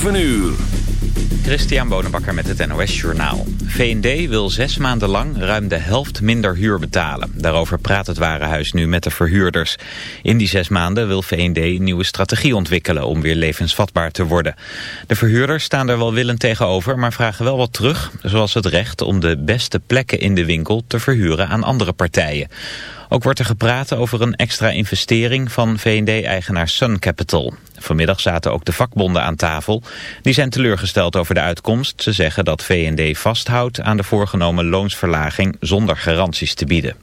7 uur. Christian Bonenbakker met het NOS Journaal. V&D wil zes maanden lang ruim de helft minder huur betalen. Daarover praat het Warenhuis nu met de verhuurders. In die zes maanden wil V&D een nieuwe strategie ontwikkelen... om weer levensvatbaar te worden. De verhuurders staan er wel willend tegenover... maar vragen wel wat terug, zoals het recht om de beste plekken in de winkel... te verhuren aan andere partijen. Ook wordt er gepraat over een extra investering van V&D-eigenaar Sun Capital. Vanmiddag zaten ook de vakbonden aan tafel. Die zijn teleurgesteld over de uitkomst. Ze zeggen dat V&D vasthoudt aan de voorgenomen loonsverlaging zonder garanties te bieden.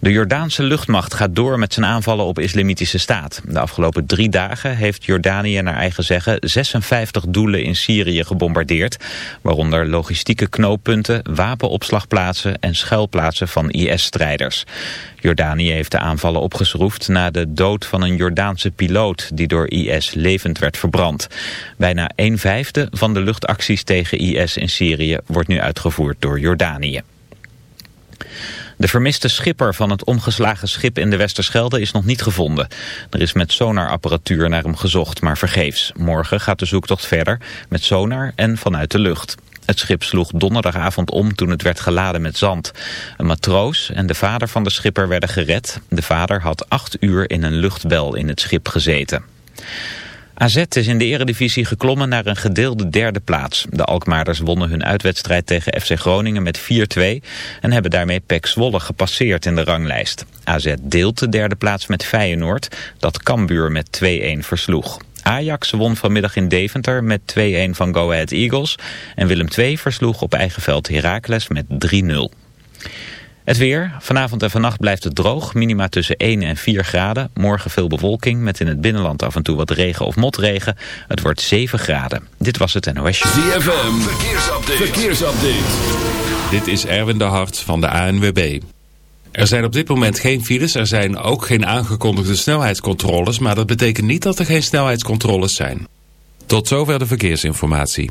De Jordaanse luchtmacht gaat door met zijn aanvallen op islamitische staat. De afgelopen drie dagen heeft Jordanië naar eigen zeggen 56 doelen in Syrië gebombardeerd. Waaronder logistieke knooppunten, wapenopslagplaatsen en schuilplaatsen van IS-strijders. Jordanië heeft de aanvallen opgeschroefd na de dood van een Jordaanse piloot die door IS levend werd verbrand. Bijna een vijfde van de luchtacties tegen IS in Syrië wordt nu uitgevoerd door Jordanië. De vermiste schipper van het omgeslagen schip in de Westerschelde is nog niet gevonden. Er is met sonarapparatuur naar hem gezocht, maar vergeefs. Morgen gaat de zoektocht verder met sonar en vanuit de lucht. Het schip sloeg donderdagavond om toen het werd geladen met zand. Een matroos en de vader van de schipper werden gered. De vader had acht uur in een luchtbel in het schip gezeten. AZ is in de eredivisie geklommen naar een gedeelde derde plaats. De Alkmaarders wonnen hun uitwedstrijd tegen FC Groningen met 4-2... en hebben daarmee PEC Zwolle gepasseerd in de ranglijst. AZ deelt de derde plaats met Feyenoord, dat Cambuur met 2-1 versloeg. Ajax won vanmiddag in Deventer met 2-1 van Go Ahead Eagles... en Willem II versloeg op eigen veld Heracles met 3-0. Het weer. Vanavond en vannacht blijft het droog. Minima tussen 1 en 4 graden. Morgen veel bewolking met in het binnenland af en toe wat regen of motregen. Het wordt 7 graden. Dit was het NOS. ZFM. Verkeersupdate. Verkeersupdate. Dit is Erwin de Hart van de ANWB. Er zijn op dit moment geen files. Er zijn ook geen aangekondigde snelheidscontroles. Maar dat betekent niet dat er geen snelheidscontroles zijn. Tot zover de verkeersinformatie.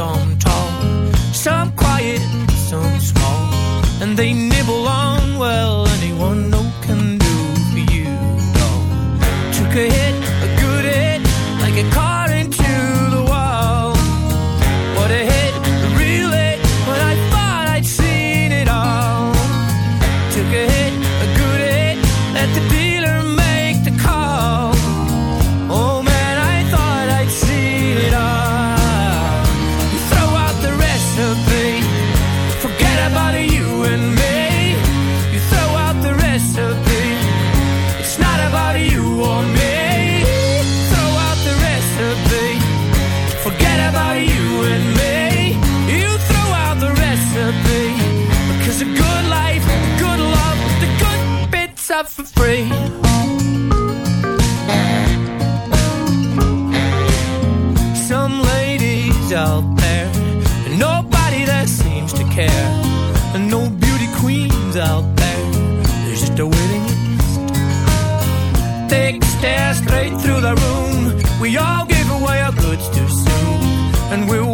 Some tall, some quiet, some small, and they nibble names out there. There's just a waiting list. Take a stare straight through the room. We all give away our goods too soon, and we'll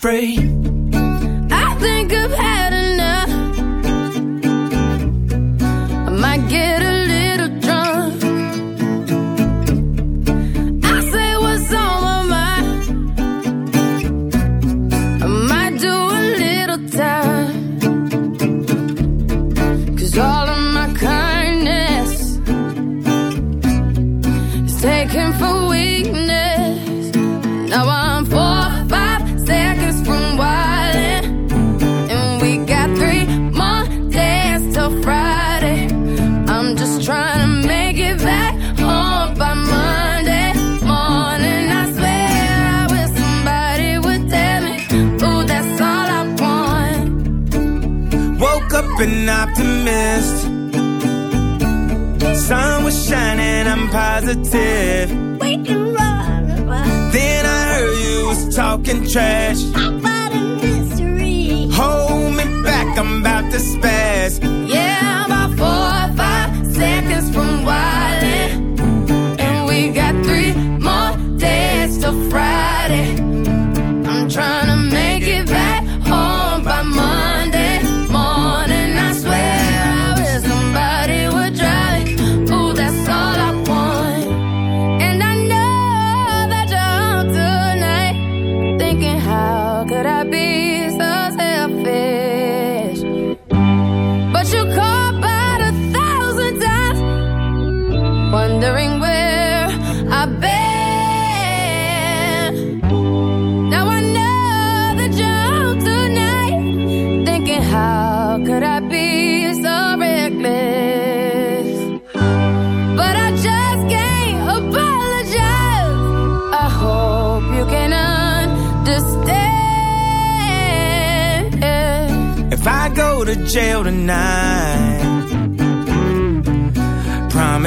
free.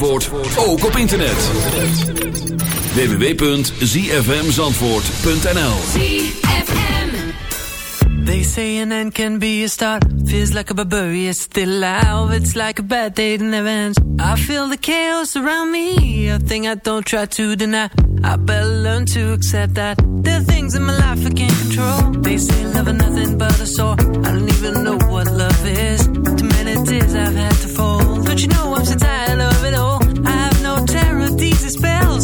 Zandvoort, ook op internet. www.zfmzandvoort.nl They say an end can be a start. Feels like a barbarian still alive. It's like a bad day that never ends. I feel the chaos around me. A thing I don't try to deny. I better learn to accept that. There are things in my life I can't control. They say love is nothing but a sore. I don't even know what love is. Too many tears I've had to fold. Don't you know I'm so tired of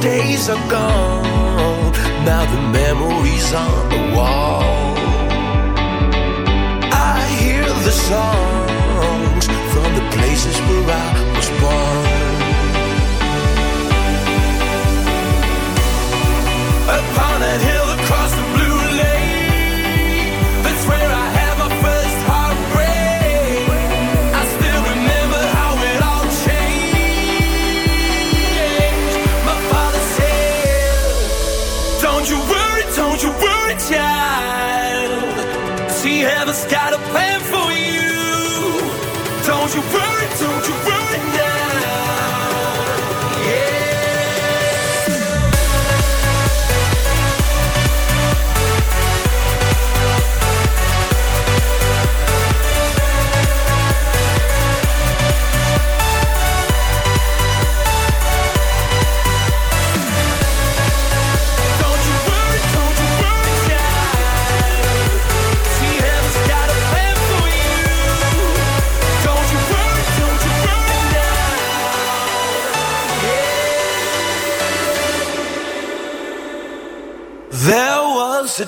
days are gone. Now the memories on the wall. I hear the songs from the places where.